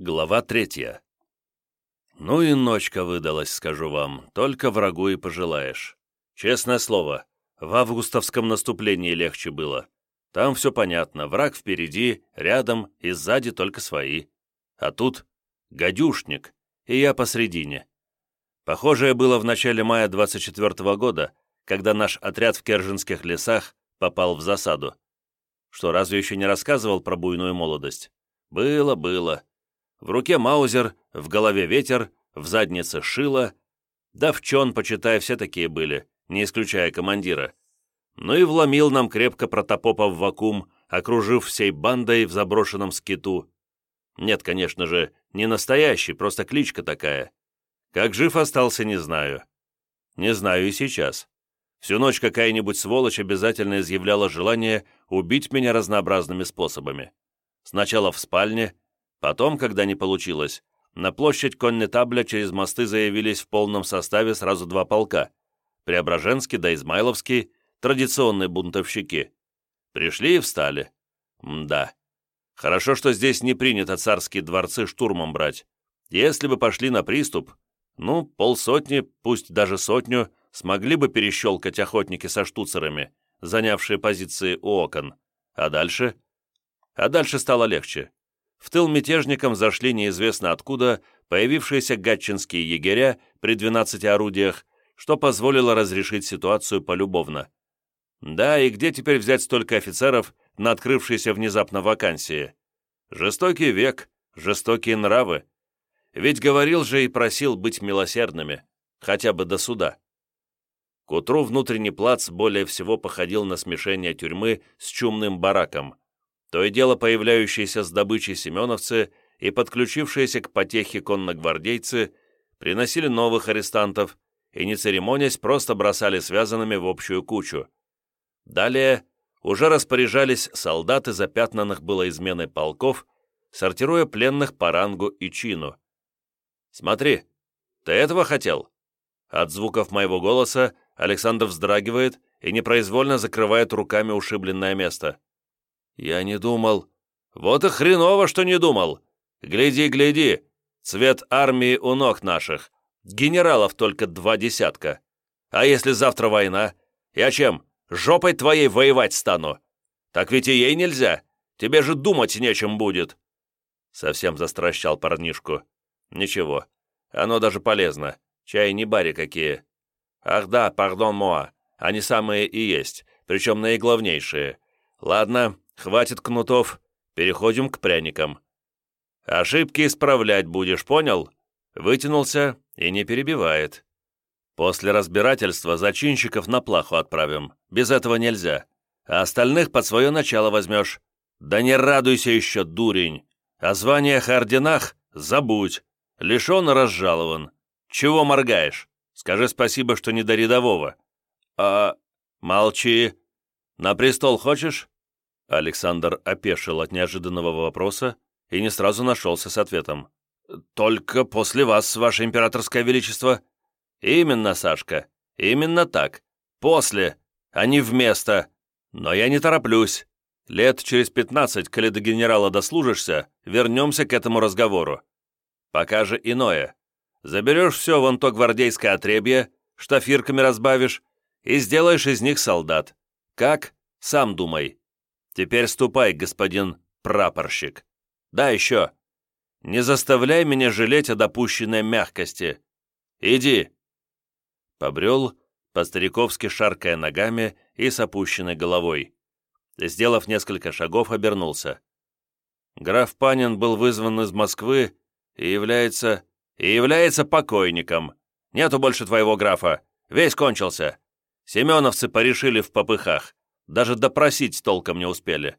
Глава третья. Ну и ночка выдалась, скажу вам, только врагу и пожелаешь. Честное слово, в августовском наступлении легче было. Там все понятно, враг впереди, рядом и сзади только свои. А тут гадюшник, и я посредине. Похожее было в начале мая 24 -го года, когда наш отряд в Керженских лесах попал в засаду. Что, разве еще не рассказывал про буйную молодость? Было, было. В руке маузер, в голове ветер, в заднице шило. Да в чон, почитай, все такие были, не исключая командира. Ну и вломил нам крепко протопопа в вакуум, окружив всей бандой в заброшенном скиту. Нет, конечно же, не настоящий, просто кличка такая. Как жив остался, не знаю. Не знаю и сейчас. Всю ночь какая-нибудь сволочь обязательно изъявляла желание убить меня разнообразными способами. Сначала в спальне, Потом, когда не получилось, на площадь Коннетабля через мосты заявились в полном составе сразу два полка – Преображенский да Измайловский, традиционные бунтовщики. Пришли и встали. Мда. Хорошо, что здесь не принято царские дворцы штурмом брать. Если бы пошли на приступ, ну, полсотни, пусть даже сотню, смогли бы перещелкать охотники со штуцерами, занявшие позиции у окон. А дальше? А дальше стало легче в тыл мятежникам зашли неизвестно откуда появившиеся гатчинские егеря при 12 орудиях, что позволило разрешить ситуацию полюбовно. Да, и где теперь взять столько офицеров на открывшейся внезапно вакансии? Жестокий век, жестокие нравы. Ведь говорил же и просил быть милосердными, хотя бы до суда. К утру внутренний плац более всего походил на смешение тюрьмы с чумным бараком – то и дело появляющиеся с добычей семеновцы и подключившиеся к потехе конногвардейцы приносили новых арестантов и, не церемонясь, просто бросали связанными в общую кучу. Далее уже распоряжались солдаты запятнанных было изменой полков, сортируя пленных по рангу и чину. «Смотри, ты этого хотел?» От звуков моего голоса Александр вздрагивает и непроизвольно закрывает руками ушибленное место. «Я не думал». «Вот и хреново, что не думал. Гляди, гляди, цвет армии у ног наших. Генералов только два десятка. А если завтра война? Я чем, жопой твоей воевать стану? Так ведь и ей нельзя. Тебе же думать нечем будет». Совсем застращал парнишку. «Ничего, оно даже полезно. Чай не бари какие. Ах да, пардон, Моа, они самые и есть, причем наиглавнейшие. Ладно, Хватит кнутов, переходим к пряникам. Ошибки исправлять будешь, понял? Вытянулся и не перебивает. После разбирательства зачинщиков на плаху отправим. Без этого нельзя. А остальных под свое начало возьмешь. Да не радуйся еще, дурень. О званиях и орденах забудь. Лишен разжалован. Чего моргаешь? Скажи спасибо, что не до рядового. А... Молчи. На престол хочешь? Александр опешил от неожиданного вопроса и не сразу нашелся с ответом. «Только после вас, ваше императорское величество». «Именно, Сашка, именно так. После, а не вместо. Но я не тороплюсь. Лет через пятнадцать, коли до генерала дослужишься, вернемся к этому разговору. Пока же иное. Заберешь все вон то гвардейское отребье, штафирками разбавишь и сделаешь из них солдат. Как? Сам думай. Теперь ступай, господин прапорщик. Да, еще. Не заставляй меня жалеть о допущенной мягкости. Иди. Побрел, по-стариковски шаркая ногами и с опущенной головой. Сделав несколько шагов, обернулся. Граф Панин был вызван из Москвы и является... и является покойником. Нету больше твоего графа. Весь кончился. Семеновцы порешили в попыхах. Даже допросить толком не успели.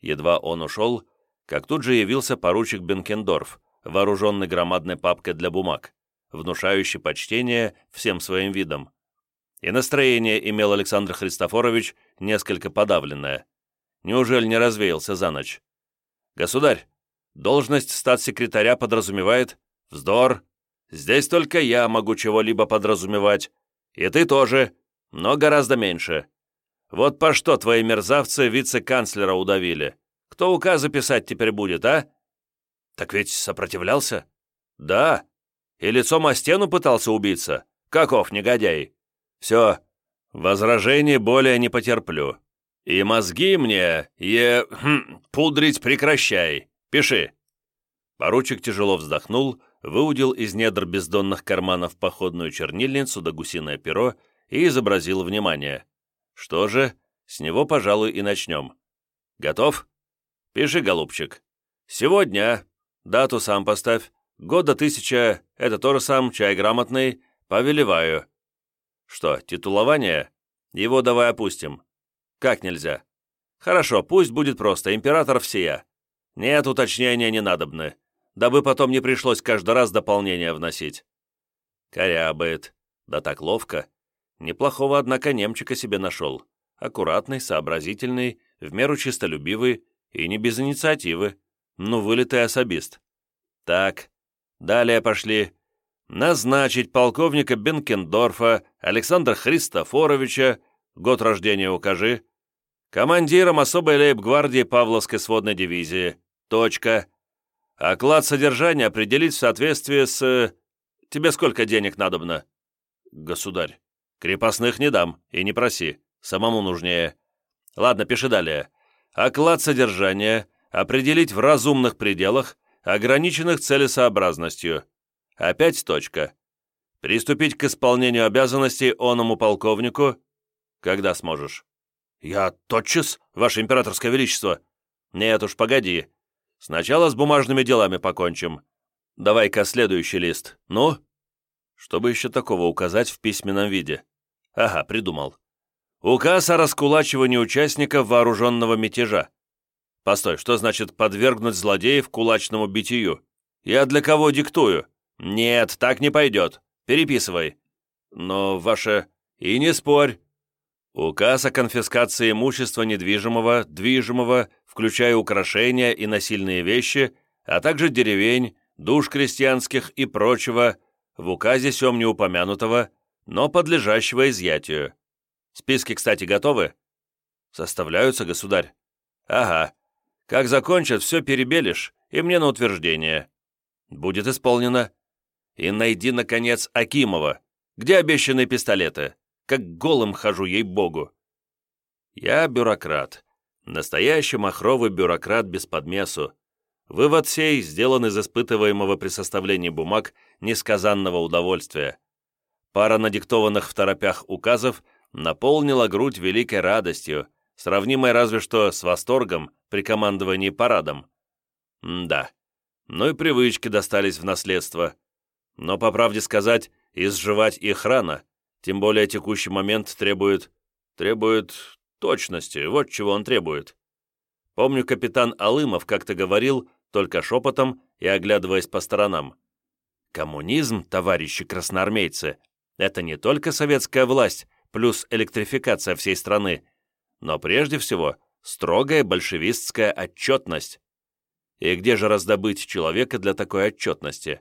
Едва он ушел, как тут же явился поручик Бенкендорф, вооруженный громадной папкой для бумаг, внушающий почтение всем своим видом. И настроение имел Александр Христофорович несколько подавленное. Неужели не развеялся за ночь? «Государь, должность статс-секретаря подразумевает...» «Вздор! Здесь только я могу чего-либо подразумевать. И ты тоже, но гораздо меньше. Вот по что твои мерзавцы вице-канцлера удавили? Кто указы писать теперь будет, а?» Так ведь сопротивлялся? Да. И лицом о стену пытался убиться. Каков негодяй. Все, возражений более не потерплю. И мозги мне, е... Хм, пудрить прекращай. Пиши. Поручик тяжело вздохнул, выудил из недр бездонных карманов походную чернильницу да гусиное перо и изобразил внимание. Что же, с него, пожалуй, и начнем. Готов? Пиши, голубчик. Сегодня, дату сам поставь, года тысяча, это тоже сам, чай грамотный, повелеваю. Что, титулование? Его давай опустим. Как нельзя? Хорошо, пусть будет просто император всея. Нет, уточнения не надобны дабы потом не пришлось каждый раз дополнение вносить. Корябает. Да так ловко. Неплохого, однако, немчика себе нашел. Аккуратный, сообразительный, в меру чистолюбивый и не без инициативы. Ну, вылитый особист. Так, далее пошли. Назначить полковника Бенкендорфа Александра Христофоровича, год рождения укажи, командиром особой лейб-гвардии Павловской сводной дивизии. Точка. Оклад содержания определить в соответствии с... Тебе сколько денег надобно?» «Государь, крепостных не дам, и не проси, самому нужнее. Ладно, пиши далее. Оклад содержания определить в разумных пределах, ограниченных целесообразностью. Опять точка. Приступить к исполнению обязанностей оному полковнику, когда сможешь. Я тотчас, Ваше Императорское Величество. Нет уж, погоди, Сначала с бумажными делами покончим. Давай-ка следующий лист. Ну? Чтобы еще такого указать в письменном виде? Ага, придумал. Указ о раскулачивании участников вооруженного мятежа. Постой, что значит подвергнуть злодеев кулачному битию? Я для кого диктую? Нет, так не пойдет. Переписывай. Но ваше... И не спорь. Указ о конфискации имущества недвижимого, движимого, включая украшения и насильные вещи, а также деревень, душ крестьянских и прочего, в указе сём не упомянутого, но подлежащего изъятию. Списки, кстати, готовы? Составляются, государь. Ага. Как закончат, все перебелишь, и мне на утверждение. Будет исполнено. И найди, наконец, Акимова. Где обещанные пистолеты? как голым хожу, ей-богу. Я бюрократ. Настоящий махровый бюрократ без подмесу. Вывод сей сделан из испытываемого при составлении бумаг несказанного удовольствия. Пара надиктованных в торопях указов наполнила грудь великой радостью, сравнимой разве что с восторгом при командовании парадом. М да, ну и привычки достались в наследство. Но, по правде сказать, изживать их рано, тем более текущий момент требует... требует точности, вот чего он требует. Помню, капитан Алымов как-то говорил, только шепотом и оглядываясь по сторонам. Коммунизм, товарищи красноармейцы, это не только советская власть плюс электрификация всей страны, но прежде всего строгая большевистская отчетность. И где же раздобыть человека для такой отчетности?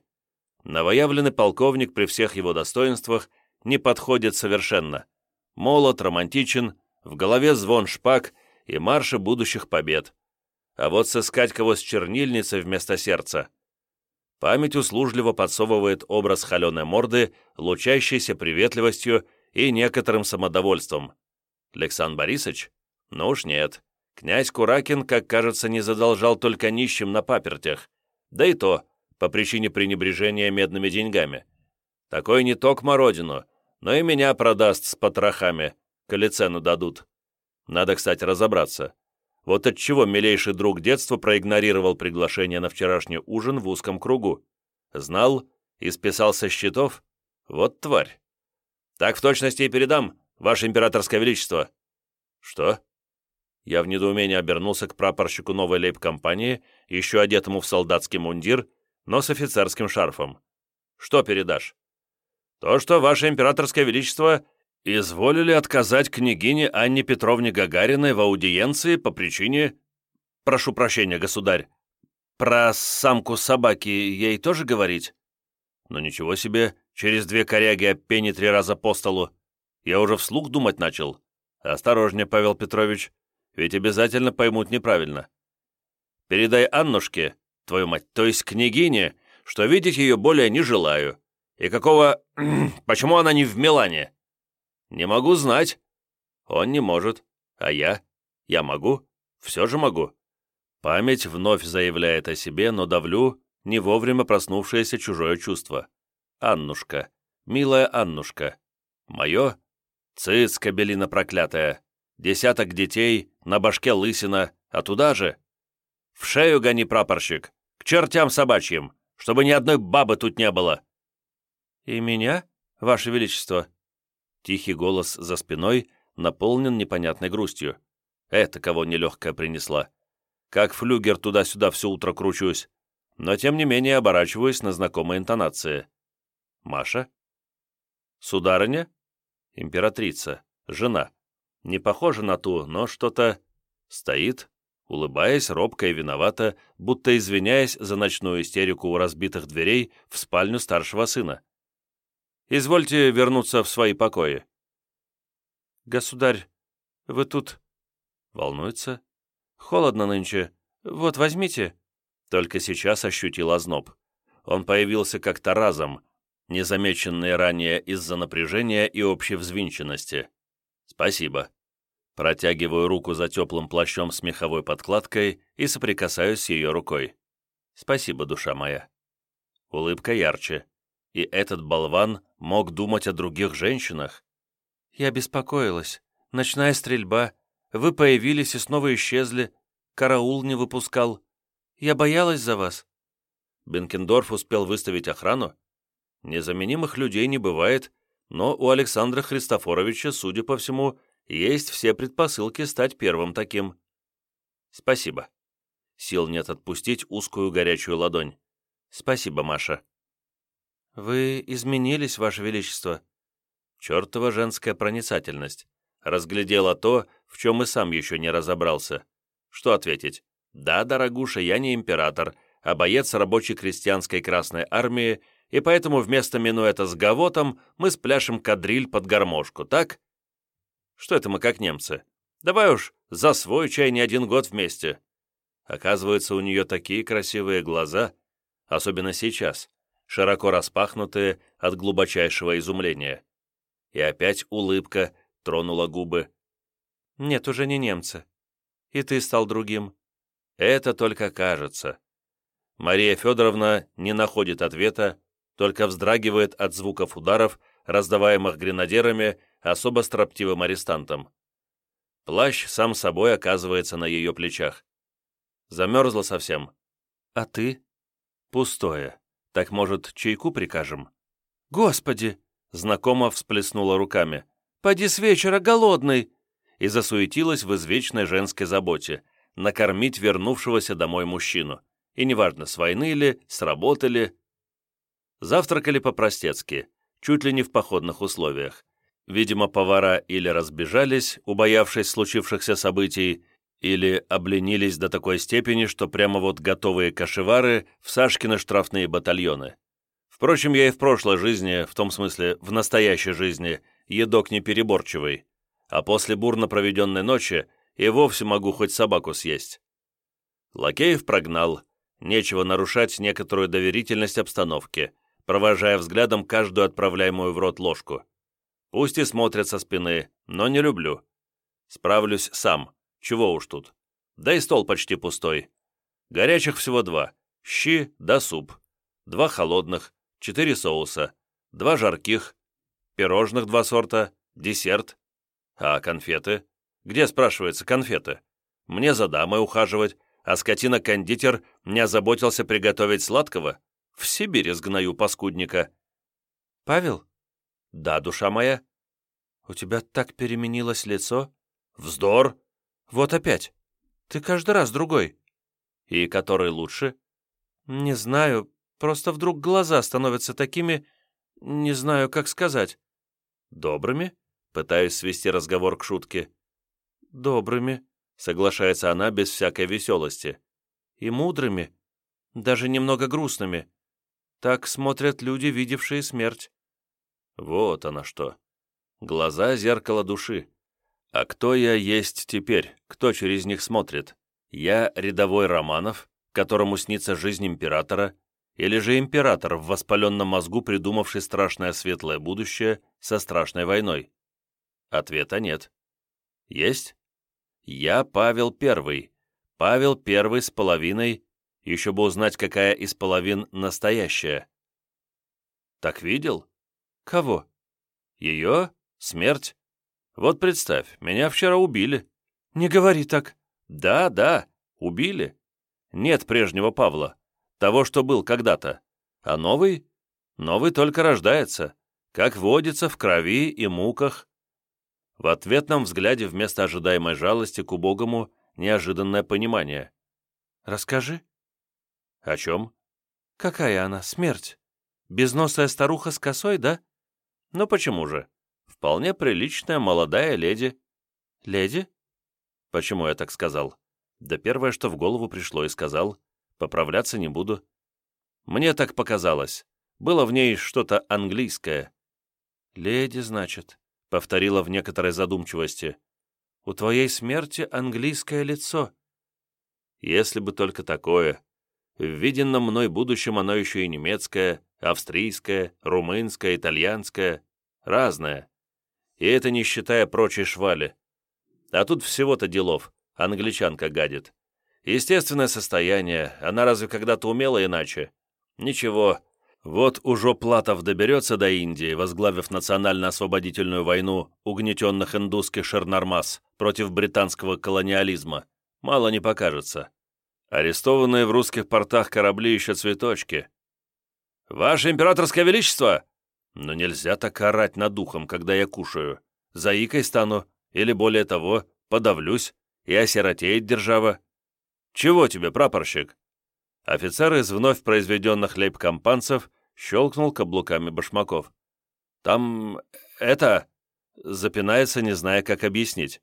Новоявленный полковник при всех его достоинствах не подходит совершенно. Молод, романтичен, в голове звон шпаг и марши будущих побед. А вот сыскать кого с чернильницей вместо сердца. Память услужливо подсовывает образ холеной морды, лучащейся приветливостью и некоторым самодовольством. Александр Борисович? Ну уж нет. Князь Куракин, как кажется, не задолжал только нищим на папертях. Да и то, по причине пренебрежения медными деньгами. Такой не токмо родину, но и меня продаст с потрохами, коли цену дадут. Надо, кстати, разобраться. Вот отчего милейший друг детства проигнорировал приглашение на вчерашний ужин в узком кругу. Знал и списал со счетов? Вот тварь. Так в точности и передам, ваше императорское величество. Что? Я в недоумении обернулся к прапорщику новой лейб-компании, еще одетому в солдатский мундир, но с офицерским шарфом. Что передашь? То, что Ваше Императорское Величество изволили отказать княгине Анне Петровне Гагариной в аудиенции по причине... Прошу прощения, государь. Про самку собаки ей тоже говорить? Ну ничего себе, через две коряги о пене три раза по столу. Я уже вслух думать начал. Осторожнее, Павел Петрович, ведь обязательно поймут неправильно. Передай Аннушке, твою мать, то есть княгине, что видеть ее более не желаю. И какого... Почему она не в Милане? Не могу знать. Он не может. А я? Я могу. Все же могу. Память вновь заявляет о себе, но давлю не вовремя проснувшееся чужое чувство. Аннушка. Милая Аннушка. Мое? Цыц, кабелина проклятая. Десяток детей, на башке лысина, а туда же... В шею гони, прапорщик, к чертям собачьим, чтобы ни одной бабы тут не было. И меня, ваше величество? Тихий голос за спиной наполнен непонятной грустью. Это кого нелегкая принесла. Как флюгер туда-сюда все утро кручусь, но тем не менее оборачиваюсь на знакомые интонации. Маша? Сударыня? Императрица. Жена. Не похожа на ту, но что-то... Стоит, улыбаясь, робко и виновата, будто извиняясь за ночную истерику у разбитых дверей в спальню старшего сына. «Извольте вернуться в свои покои». «Государь, вы тут...» Волнуется. «Холодно нынче. Вот, возьмите». Только сейчас ощутил озноб. Он появился как-то разом, незамеченный ранее из-за напряжения и общей взвинченности. «Спасибо». Протягиваю руку за теплым плащом с меховой подкладкой и соприкасаюсь с ее рукой. «Спасибо, душа моя». Улыбка ярче. И этот болван мог думать о других женщинах. «Я беспокоилась. Ночная стрельба. Вы появились и снова исчезли. Караул не выпускал. Я боялась за вас». Бенкендорф успел выставить охрану? Незаменимых людей не бывает, но у Александра Христофоровича, судя по всему, есть все предпосылки стать первым таким. Спасибо. Сил нет отпустить узкую горячую ладонь. Спасибо, Маша. Вы изменились, Ваше Величество. Чертова женская проницательность. Разглядела то, в чем и сам еще не разобрался. Что ответить? Да, дорогуша, я не император, а боец рабочей крестьянской Красной Армии, и поэтому вместо минуэта с гавотом мы спляшем кадриль под гармошку, так? Что это мы как немцы? Давай уж за свой чай не один год вместе. Оказывается, у нее такие красивые глаза, особенно сейчас, широко распахнутые от глубочайшего изумления. И опять улыбка тронула губы. «Нет, уже не немцы. И ты стал другим. Это только кажется». Мария Федоровна не находит ответа, только вздрагивает от звуков ударов, раздаваемых гренадерами особо строптивым арестантам. Плащ сам собой оказывается на ее плечах. Замерзла совсем. А ты? Пустое. Так, может, чайку прикажем? Господи! Знакомо всплеснула руками. «Поди с вечера голодный!» И засуетилась в извечной женской заботе накормить вернувшегося домой мужчину. И неважно, с войны ли, с работы ли. Завтракали по-простецки, чуть ли не в походных условиях. Видимо, повара или разбежались, убоявшись случившихся событий, или обленились до такой степени, что прямо вот готовые кашевары в Сашкины штрафные батальоны. Впрочем, я и в прошлой жизни, в том смысле, в настоящей жизни, едок не переборчивый, а после бурно проведенной ночи и вовсе могу хоть собаку съесть. Лакеев прогнал, нечего нарушать некоторую доверительность обстановки, провожая взглядом каждую отправляемую в рот ложку. Пусть и смотрят со спины, но не люблю. Справлюсь сам, чего уж тут. Да и стол почти пустой. Горячих всего два. Щи да суп. Два холодных, четыре соуса, два жарких, пирожных два сорта, десерт. А конфеты? Где, спрашивается, конфеты? Мне за дамой ухаживать, а скотина-кондитер не озаботился приготовить сладкого? В Сибири сгною паскудника. «Павел?» «Да, душа моя». «У тебя так переменилось лицо?» «Вздор!» «Вот опять. Ты каждый раз другой». «И который лучше?» «Не знаю. Просто вдруг глаза становятся такими... Не знаю, как сказать». «Добрыми?» Пытаюсь свести разговор к шутке. «Добрыми», — соглашается она без всякой веселости. «И мудрыми, даже немного грустными. Так смотрят люди, видевшие смерть». Вот оно что. Глаза — зеркало души. А кто я есть теперь? Кто через них смотрит? Я рядовой Романов, которому снится жизнь императора, или же император в воспаленном мозгу, придумавший страшное светлое будущее со страшной войной? Ответа нет. Есть? Я Павел Первый. Павел Первый с половиной, еще бы узнать, какая из половин настоящая. Так видел? Кого? Ее? Смерть? Вот представь, меня вчера убили. Не говори так. Да, да, убили. Нет прежнего Павла, того, что был когда-то. А новый? Новый только рождается, как водится в крови и муках. В ответном взгляде вместо ожидаемой жалости к убогому неожиданное понимание. «Расскажи». «О чем?» «Какая она, смерть? Безносая старуха с косой, да?» «Ну почему же? Вполне приличная молодая леди». «Леди?» «Почему я так сказал?» Да первое, что в голову пришло, и сказал, поправляться не буду. Мне так показалось. Было в ней что-то английское. «Леди, значит», — повторила в некоторой задумчивости. «У твоей смерти английское лицо». Если бы только такое. В виденном мной будущем оно еще и немецкое, австрийское, румынское, итальянское, разное. И это не считая прочей швали. А тут всего-то делов англичанка гадит. Естественное состояние, она разве когда-то умела иначе? Ничего, вот уже Платов доберется до Индии, возглавив национально-освободительную войну угнетенных индусских шернармас против британского колониализма. Мало не покажется. Арестованные в русских портах корабли еще цветочки. «Ваше императорское величество!» Но нельзя так орать над духом, когда я кушаю. Заикой стану, или более того, подавлюсь и осиротеет держава. Чего тебе, прапорщик?» Офицер из вновь произведенных лейб-компанцев щелкнул каблуками башмаков. «Там... это...» запинается, не зная, как объяснить.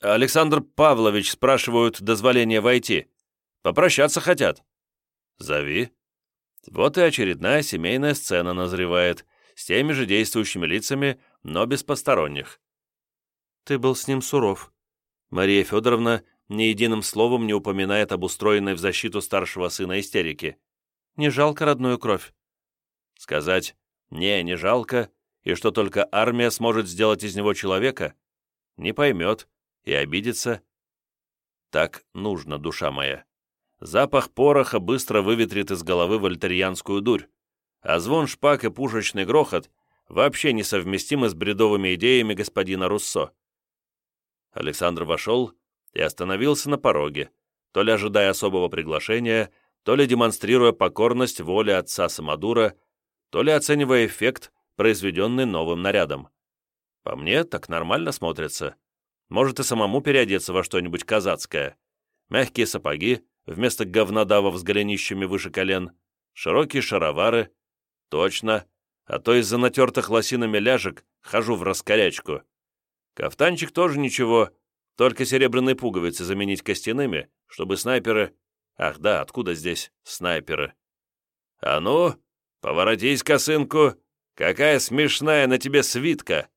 «Александр Павлович спрашивают дозволение войти. Попрощаться хотят». «Зови». Вот и очередная семейная сцена назревает, с теми же действующими лицами, но без посторонних. «Ты был с ним суров», Мария Федоровна ни единым словом не упоминает об устроенной в защиту старшего сына истерике. «Не жалко родную кровь?» Сказать «не, не жалко», и что только армия сможет сделать из него человека, не поймет и обидится. Так нужно, душа моя. Запах пороха быстро выветрит из головы вольтерьянскую дурь, а звон шпаг и пушечный грохот вообще несовместимы с бредовыми идеями господина Руссо. Александр вошел и остановился на пороге, то ли ожидая особого приглашения, то ли демонстрируя покорность воле отца Самодура, то ли оценивая эффект, произведенный новым нарядом. По мне, так нормально смотрится. Может и самому переодеться во что-нибудь казацкое. Мягкие сапоги, вместо говнодавов с голенищами выше колен, широкие шаровары. Точно, а то из-за натертых лосинами ляжек хожу в раскорячку. Кафтанчик тоже ничего, только серебряные пуговицы заменить костяными, чтобы снайперы... Ах да, откуда здесь снайперы? А ну, поворотись, косынку, какая смешная на тебе свитка!»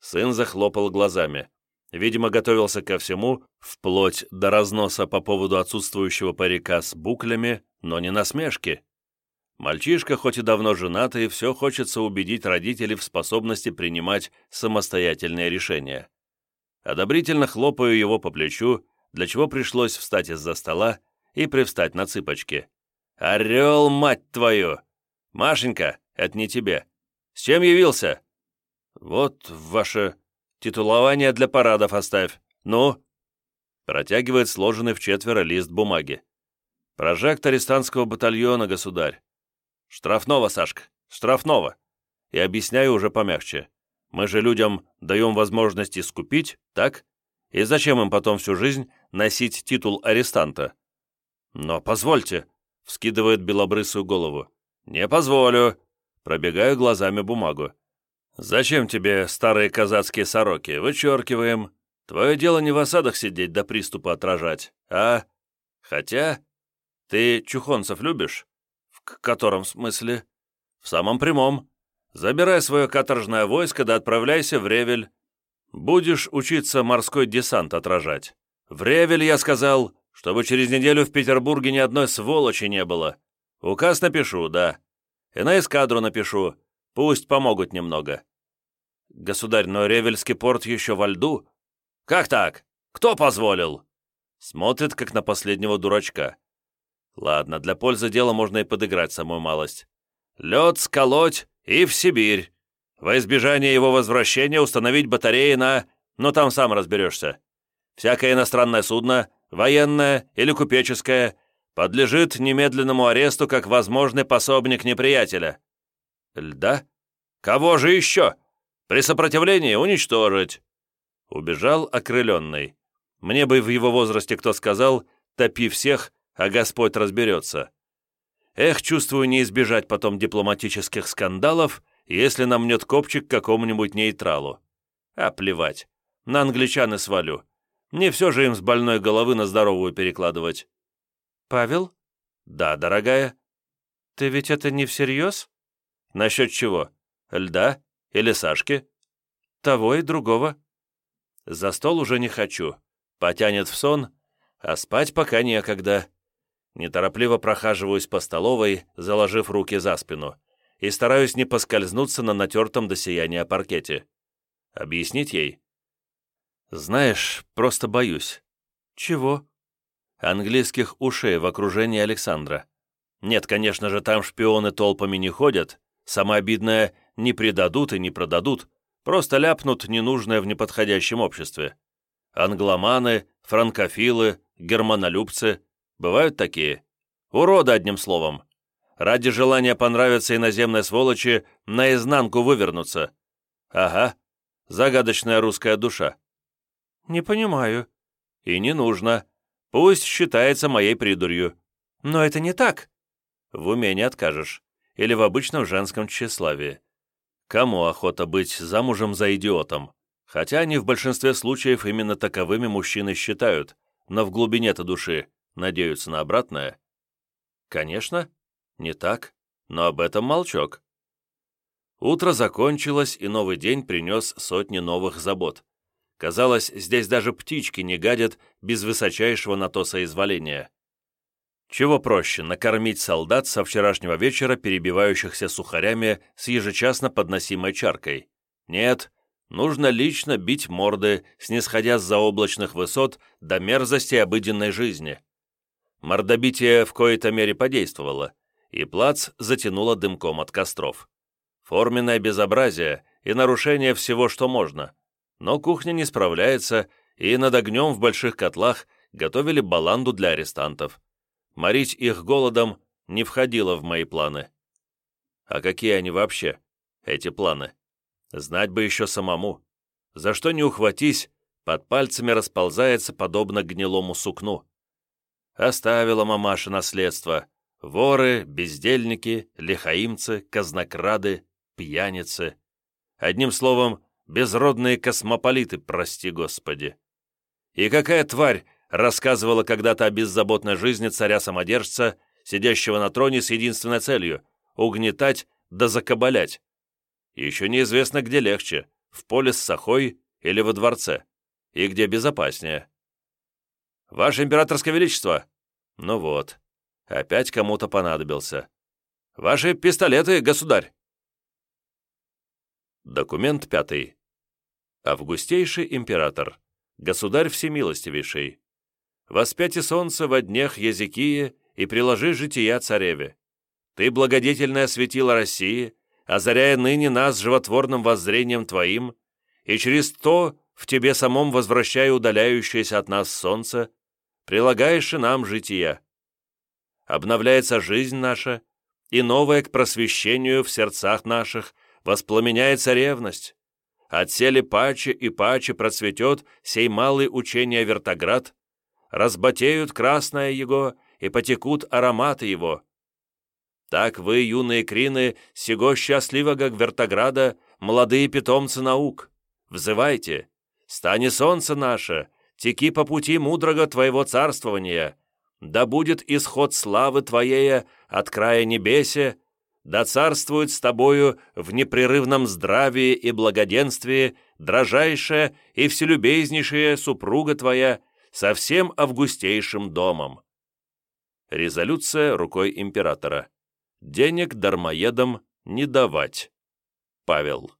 Сын захлопал глазами. Видимо, готовился ко всему, вплоть до разноса по поводу отсутствующего парика с буклями, но не насмешки. Мальчишка, хоть и давно женатый, все хочется убедить родителей в способности принимать самостоятельные решения. Одобрительно хлопаю его по плечу, для чего пришлось встать из-за стола и привстать на цыпочки. «Орел, мать твою! Машенька, это не тебе. С чем явился?» «Вот ваше титулование для парадов оставь. Ну?» Протягивает сложенный в четверо лист бумаги. «Прожект арестантского батальона, государь. «Штрафного, Сашка, штрафного!» И объясняю уже помягче. Мы же людям даем возможность искупить, так? И зачем им потом всю жизнь носить титул арестанта? «Но позвольте», — вскидывает белобрысую голову. «Не позволю», — пробегаю глазами бумагу. «Зачем тебе старые казацкие сороки? Вычеркиваем. Твое дело не в осадах сидеть до приступа отражать, а... Хотя... Ты чухонцев любишь?» «В котором смысле?» «В самом прямом. Забирай свое каторжное войско да отправляйся в Ревель. Будешь учиться морской десант отражать. В Ревель, я сказал, Чтобы через неделю в Петербурге ни одной сволочи не было. Указ напишу, да. И на эскадру напишу. Пусть помогут немного. Государь, но Ревельский порт еще во льду. Как так? Кто позволил? Смотрит, как на последнего дурачка. Ладно, для пользы дела можно и подыграть самую малость. Лед сколоть и в Сибирь. Во избежание его возвращения установить батареи на... Ну, там сам разберешься. Всякое иностранное судно, военное или купеческое, подлежит немедленному аресту как возможный пособник неприятеля. Льда? Кого же еще? При сопротивлении уничтожить. Убежал окрыленный. Мне бы в его возрасте кто сказал, топи всех, а Господь разберется. Эх, чувствую, не избежать потом дипломатических скандалов, если намнет копчик какому-нибудь нейтралу. А плевать, на англичан и свалю. Не все же им с больной головы на здоровую перекладывать. «Павел?» «Да, дорогая». «Ты ведь это не всерьез?» «Насчет чего? Льда или Сашки?» «Того и другого». «За стол уже не хочу. Потянет в сон, а спать пока некогда». Неторопливо прохаживаюсь по столовой, заложив руки за спину, и стараюсь не поскользнуться на натертом до сияния паркете. Объяснить ей? «Знаешь, просто боюсь». «Чего?» «Английских ушей в окружении Александра. Нет, конечно же, там шпионы толпами не ходят. Самое обидное, не предадут и не продадут. Просто ляпнут ненужное в неподходящем обществе. Англоманы, франкофилы, германолюбцы. Бывают такие. Уроды, одним словом. Ради желания понравиться иноземной сволочи наизнанку вывернуться. Ага, загадочная русская душа. «Не понимаю». «И не нужно. Пусть считается моей придурью». «Но это не так». «В уме не откажешь. Или в обычном женском тщеславии. Кому охота быть замужем за идиотом? Хотя они в большинстве случаев именно таковыми мужчины считают, но в глубине-то души надеются на обратное. Конечно, не так, но об этом молчок. Утро закончилось, и новый день принес сотни новых забот. Казалось, здесь даже птички не гадят без высочайшего на то соизволения. Чего проще, накормить солдат со вчерашнего вечера, перебивающихся сухарями с ежечасно подносимой чаркой? Нет, нужно лично бить морды, снисходя с заоблачных высот до мерзости обыденной жизни. Мордобитие в коей-то мере подействовало, и плац затянуло дымком от костров. Форменное безобразие и нарушение всего, что можно – но кухня не справляется, и над огнем в больших котлах готовили баланду для арестантов. Морить их голодом не входило в мои планы. А какие они вообще, эти планы? Знать бы еще самому. За что не ухватись, под пальцами расползается подобно гнилому сукну. Оставила мамаша наследство. Воры, бездельники, лихаимцы, казнокрады, пьяницы. Одним словом, безродные космополиты, прости господи. И какая тварь рассказывала когда-то о беззаботной жизни царя-самодержца, сидящего на троне с единственной целью — угнетать да закабалять. Еще неизвестно, где легче — в поле с Сахой или во дворце, и где безопаснее. «Ваше императорское величество!» Ну вот, опять кому-то понадобился. «Ваши пистолеты, государь!» Документ пятый. Августейший император, государь всемилостивейший, воспяти солнце во днях Языкии и приложи жития цареве. Ты благодетельно осветила России, озаряя ныне нас животворным воззрением Твоим, и через то в Тебе самом возвращая удаляющееся от нас солнце, прилагаешь и нам жития. Обновляется жизнь наша, и новое к просвещению в сердцах наших воспламеняется ревность, Отсели паче и паче процветет сей малый учение вертоград, разбатеют красное его и потекут ароматы его. Так вы, юные крины, сего счастливого вертограда, молодые питомцы наук, взывайте, стани солнце наше, теки по пути мудрого твоего царствования, да будет исход славы твоей от края небесе да царствует с тобою в непрерывном здравии и благоденствии дрожайшая и вселюбезнейшая супруга твоя, со всем августейшим домом. Резолюция рукой императора. Денег дармоедам не давать. Павел.